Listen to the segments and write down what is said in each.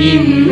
In.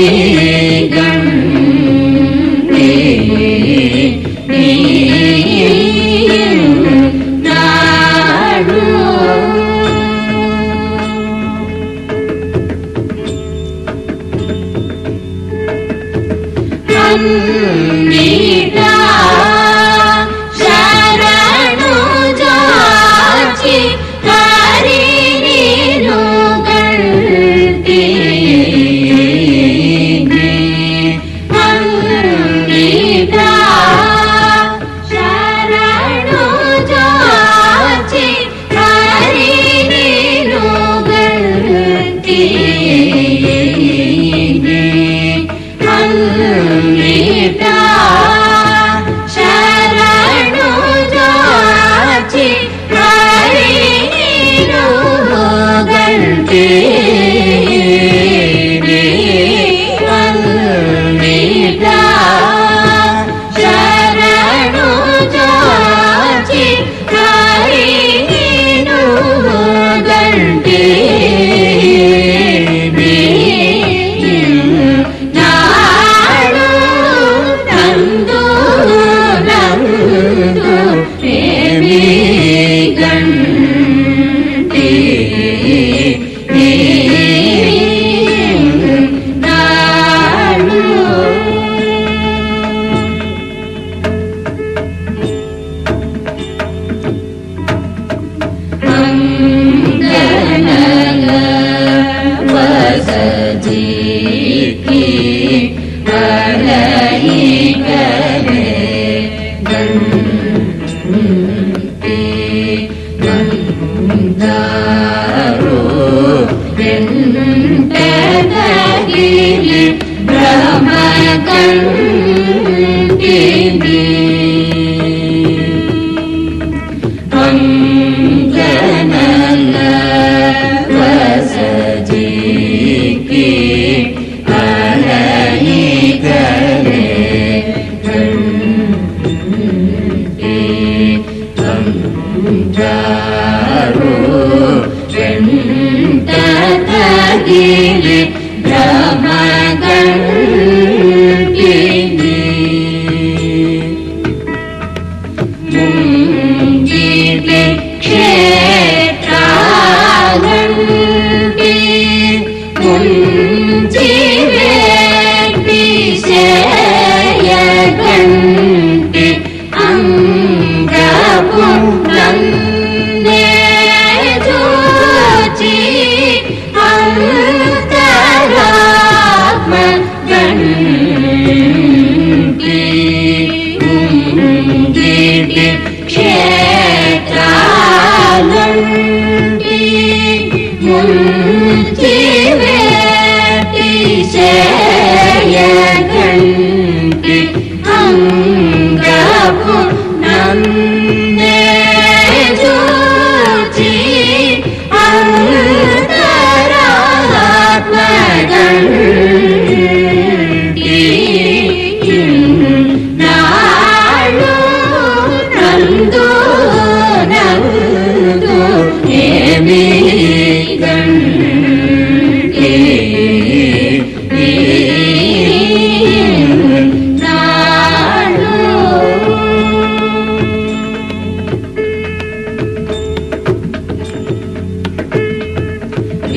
Sharanu mm, mm. लीले भ्रमण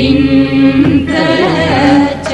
इन्द च